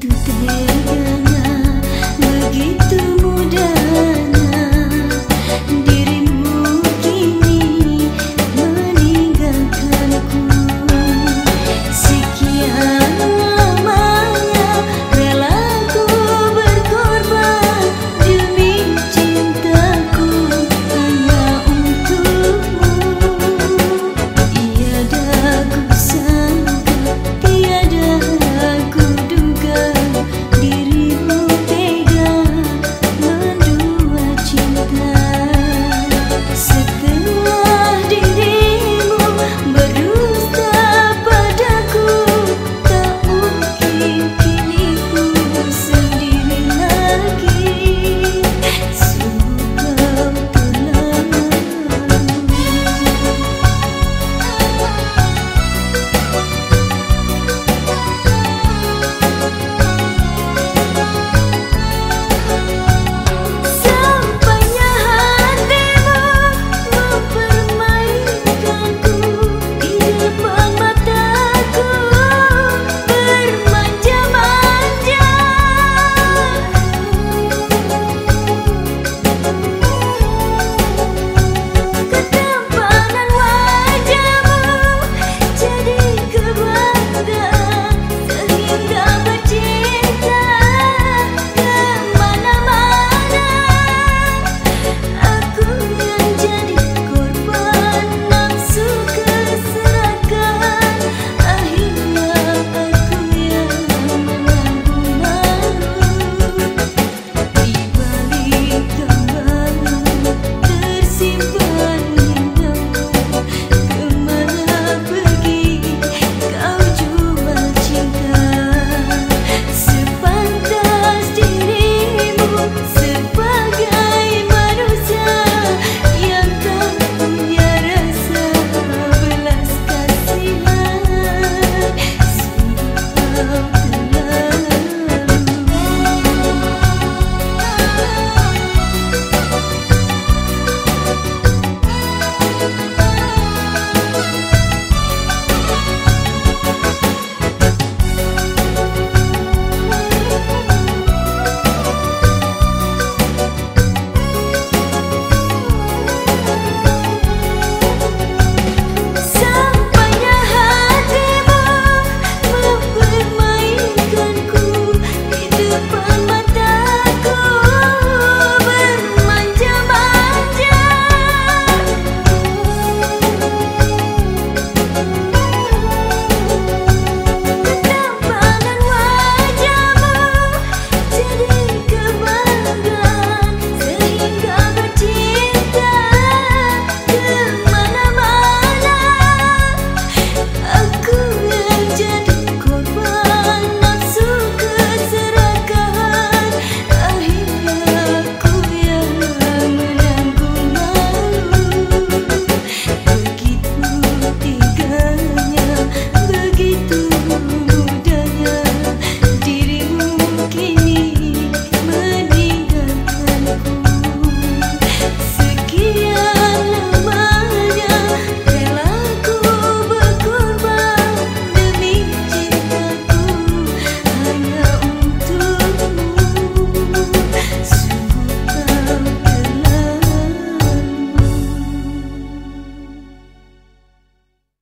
对不对？